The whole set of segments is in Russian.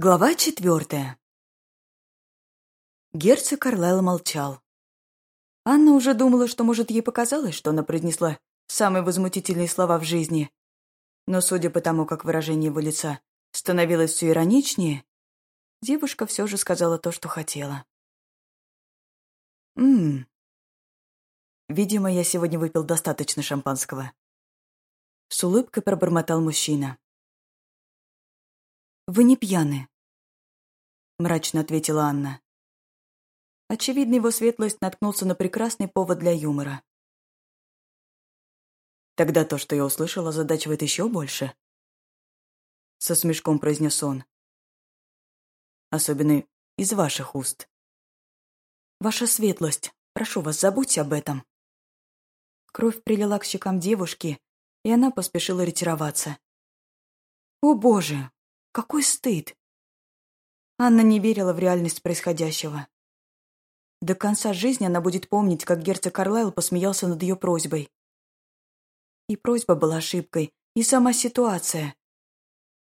Глава четвертая. Герцог Карлайл молчал. Анна уже думала, что, может, ей показалось, что она произнесла самые возмутительные слова в жизни. Но, судя по тому, как выражение его лица становилось все ироничнее, девушка все же сказала то, что хотела. «Ммм. Видимо, я сегодня выпил достаточно шампанского». С улыбкой пробормотал мужчина. «Вы не пьяны», — мрачно ответила Анна. Очевидно, его светлость наткнулся на прекрасный повод для юмора. «Тогда то, что я услышала, задачивает еще больше», — со смешком произнес он. «Особенно из ваших уст». «Ваша светлость, прошу вас, забудьте об этом». Кровь прилила к щекам девушки, и она поспешила ретироваться. «О, Боже, какой стыд! Анна не верила в реальность происходящего. До конца жизни она будет помнить, как герцог Карлайл посмеялся над ее просьбой. И просьба была ошибкой, и сама ситуация.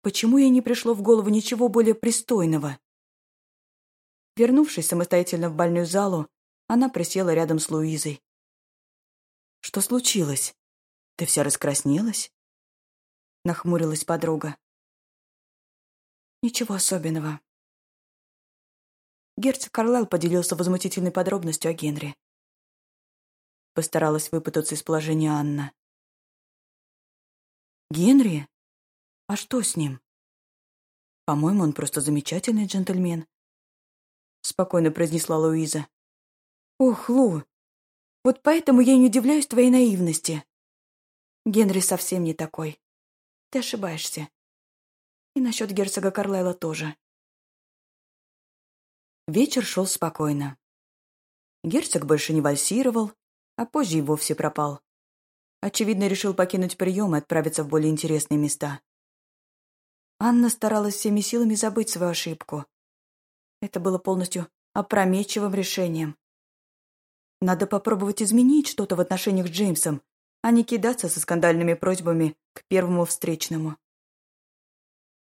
Почему ей не пришло в голову ничего более пристойного? Вернувшись самостоятельно в больную залу, она присела рядом с Луизой. «Что случилось? Ты вся раскраснелась?» Нахмурилась подруга. Ничего особенного. Герцог Карлайл поделился возмутительной подробностью о Генри. Постаралась выпутаться из положения Анна. «Генри? А что с ним?» «По-моему, он просто замечательный джентльмен», — спокойно произнесла Луиза. «Ох, Лу, вот поэтому я не удивляюсь твоей наивности. Генри совсем не такой. Ты ошибаешься. И насчет герцога Карлайла тоже. Вечер шел спокойно. Герцог больше не вальсировал, а позже и вовсе пропал. Очевидно, решил покинуть прием и отправиться в более интересные места. Анна старалась всеми силами забыть свою ошибку. Это было полностью опрометчивым решением. Надо попробовать изменить что-то в отношениях с Джеймсом, а не кидаться со скандальными просьбами к первому встречному.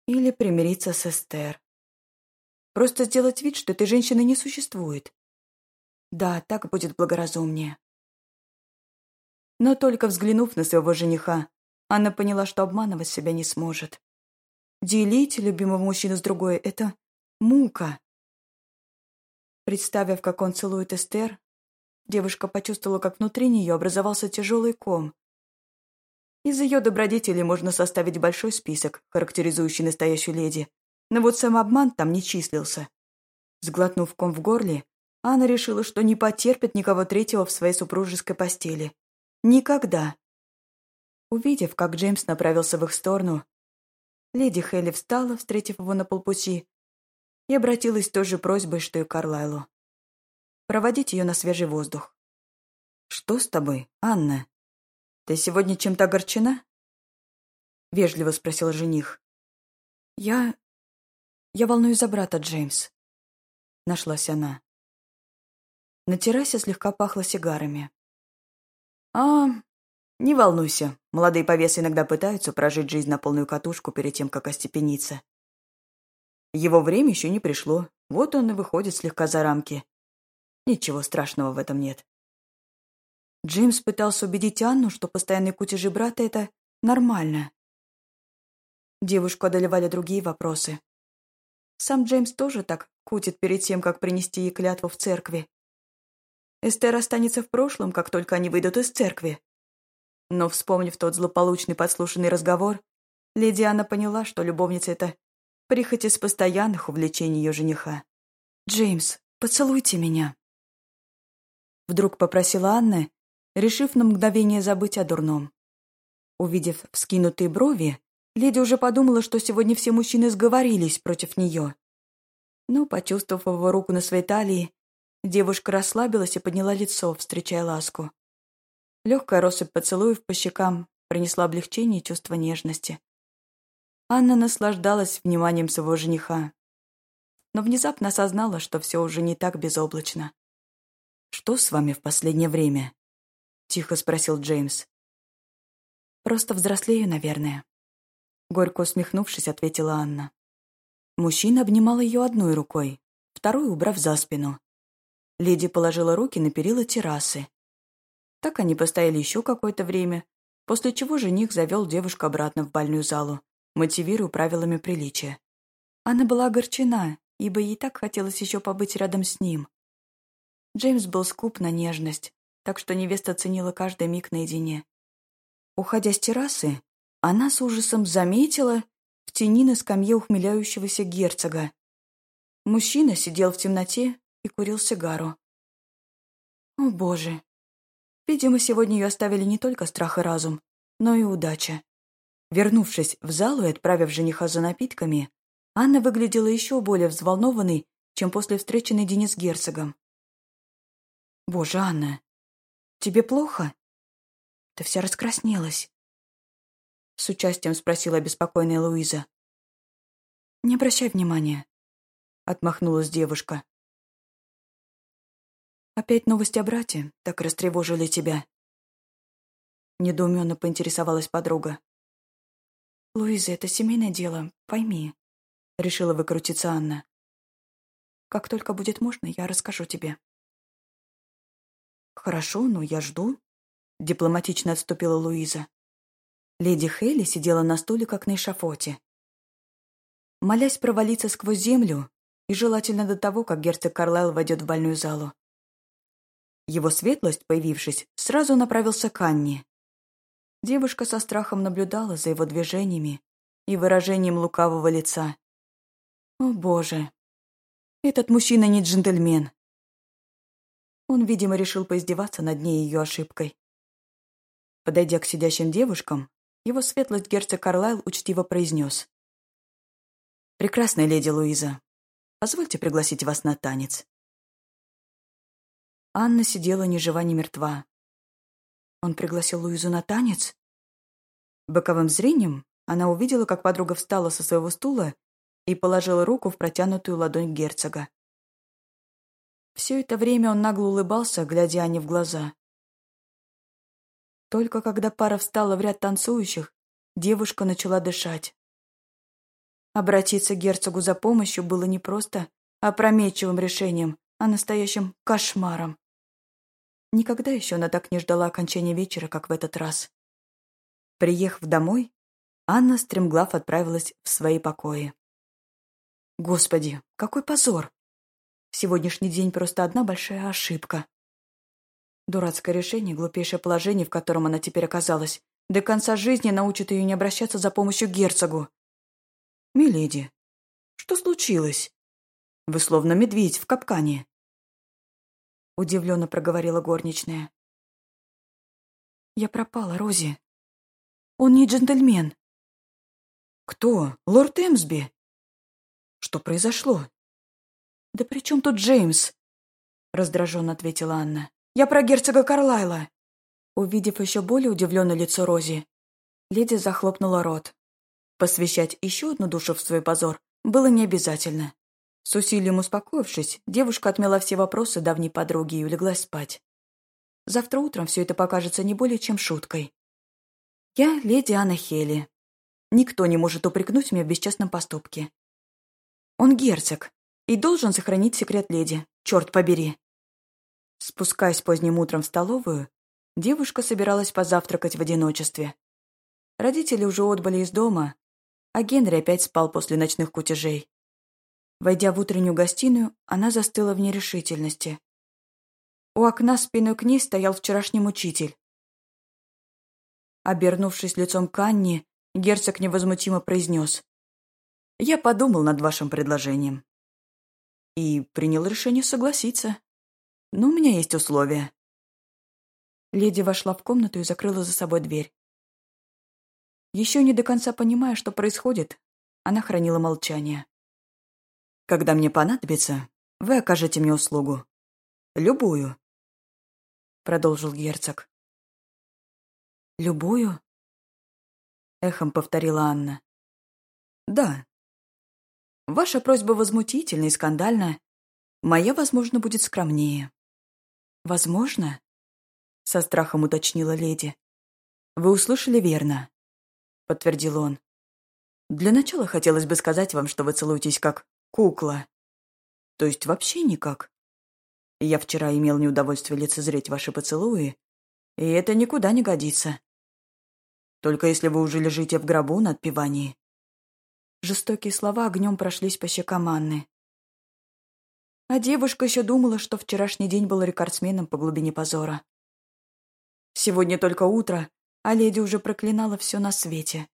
Или примириться с Эстер. Просто сделать вид, что этой женщины не существует. Да, так будет благоразумнее. Но только взглянув на своего жениха, она поняла, что обманывать себя не сможет. Делить любимого мужчину с другой — это мука. Представив, как он целует Эстер, девушка почувствовала, как внутри нее образовался тяжелый ком, из ее добродетелей можно составить большой список, характеризующий настоящую леди, но вот сам обман там не числился. Сглотнув ком в горле, Анна решила, что не потерпит никого третьего в своей супружеской постели. Никогда. Увидев, как Джеймс направился в их сторону, леди Хелли встала, встретив его на полпути, и обратилась с той же просьбой, что и Карлайлу. Проводить ее на свежий воздух. «Что с тобой, Анна?» «Ты сегодня чем-то огорчена?» — вежливо спросил жених. «Я... я волнуюсь за брата, Джеймс», — нашлась она. На террасе слегка пахло сигарами. «А, не волнуйся, молодые повесы иногда пытаются прожить жизнь на полную катушку перед тем, как остепениться. Его время еще не пришло, вот он и выходит слегка за рамки. Ничего страшного в этом нет. Джеймс пытался убедить Анну, что постоянные кутежи брата — это нормально. Девушку одолевали другие вопросы. Сам Джеймс тоже так кутит перед тем, как принести ей клятву в церкви. Эстер останется в прошлом, как только они выйдут из церкви. Но, вспомнив тот злополучный подслушанный разговор, леди Анна поняла, что любовница — это прихоть из постоянных увлечений ее жениха. «Джеймс, поцелуйте меня!» Вдруг попросила Анна, решив на мгновение забыть о дурном. Увидев вскинутые брови, леди уже подумала, что сегодня все мужчины сговорились против нее. Но, почувствовав его руку на своей талии, девушка расслабилась и подняла лицо, встречая ласку. Легкая россыпь поцелуев по щекам принесла облегчение и чувство нежности. Анна наслаждалась вниманием своего жениха, но внезапно осознала, что все уже не так безоблачно. «Что с вами в последнее время?» — тихо спросил Джеймс. «Просто взрослею, наверное», — горько усмехнувшись, ответила Анна. Мужчина обнимал ее одной рукой, вторую убрав за спину. Леди положила руки на перила террасы. Так они постояли еще какое-то время, после чего жених завел девушку обратно в бальную залу, мотивируя правилами приличия. Она была огорчена, ибо ей так хотелось еще побыть рядом с ним. Джеймс был скуп на нежность, так что невеста ценила каждый миг наедине. Уходя с террасы, она с ужасом заметила в тени на скамье ухмеляющегося герцога. Мужчина сидел в темноте и курил сигару. О, боже! Видимо, сегодня ее оставили не только страх и разум, но и удача. Вернувшись в залу и отправив жениха за напитками, Анна выглядела еще более взволнованной, чем после встречи наедине с герцогом. «Боже, Анна, тебе плохо?» Ты вся раскраснелась. С участием спросила беспокойная Луиза. «Не обращай внимания», — отмахнулась девушка. «Опять новости о брате так растревожили тебя?» Недоуменно поинтересовалась подруга. «Луиза, это семейное дело, пойми», — решила выкрутиться Анна. «Как только будет можно, я расскажу тебе». «Хорошо, но я жду», — дипломатично отступила Луиза. Леди Хейли сидела на стуле, как на эшафоте. Молясь провалиться сквозь землю, и желательно до того, как герцог Карлайл войдет в больную залу. Его светлость, появившись, сразу направился к Анне. Девушка со страхом наблюдала за его движениями и выражением лукавого лица. О, боже! Этот мужчина не джентльмен. Он, видимо, решил поиздеваться над ней ее ошибкой. Подойдя к сидящим девушкам, его светлость герцог Карлайл учтиво произнес. «Прекрасная леди Луиза, позвольте пригласить вас на танец». Анна сидела ни жива, ни мертва. Он пригласил Луизу на танец? Боковым зрением она увидела, как подруга встала со своего стула и положила руку в протянутую ладонь герцога. Все это время он нагло улыбался, глядя Анне в глаза. Только когда пара встала в ряд танцующих, девушка начала дышать. Обратиться к герцогу за помощью было не просто опрометчивым решением, а настоящим кошмаром. Никогда еще она так не ждала окончания вечера, как в этот раз. Приехав домой, Анна стремглав отправилась в свои покои. Господи, какой позор! Сегодняшний день просто одна большая ошибка. Дурацкое решение, глупейшее положение, в котором она теперь оказалась, до конца жизни научит ее не обращаться за помощью герцогу. «Миледи, что случилось? Вы словно медведь в капкане». Удивленно проговорила горничная. «Я пропала, Рози. Он не джентльмен». «Кто? Лорд Эмсби?» «Что произошло?» «Да при чем тут Джеймс?» раздраженно ответила Анна. Я про герцога Карлайла!» Увидев еще более удивленное лицо Рози, леди захлопнула рот. Посвящать еще одну душу в свой позор было не обязательно. С усилием успокоившись, девушка отмела все вопросы давней подруги и улеглась спать. Завтра утром все это покажется не более чем шуткой. Я леди Анна Хелли. Никто не может упрекнуть меня в бесчестном поступке. Он герцог и должен сохранить секрет леди, черт побери. Спускаясь поздним утром в столовую, девушка собиралась позавтракать в одиночестве. Родители уже отбыли из дома, а Генри опять спал после ночных кутежей. Войдя в утреннюю гостиную, она застыла в нерешительности. У окна спиной к ней стоял вчерашний мучитель. Обернувшись лицом к Анне, герцог невозмутимо произнес. «Я подумал над вашим предложением и принял решение согласиться». Но у меня есть условия. Леди вошла в комнату и закрыла за собой дверь. Еще не до конца понимая, что происходит, она хранила молчание. «Когда мне понадобится, вы окажете мне услугу. Любую», — продолжил герцог. «Любую?» — эхом повторила Анна. «Да. Ваша просьба возмутительна и скандальна. Моя, возможно, будет скромнее. «Возможно?» — со страхом уточнила леди. «Вы услышали верно», — подтвердил он. Для начала хотелось бы сказать вам, что вы целуетесь как кукла. То есть вообще никак. Я вчера имел неудовольствие лицезреть ваши поцелуи, и это никуда не годится. Только если вы уже лежите в гробу на отпевании. Жестокие слова огнем прошлись по щекам Анны. А девушка еще думала, что вчерашний день был рекордсменом по глубине позора. Сегодня только утро, а леди уже проклинала все на свете.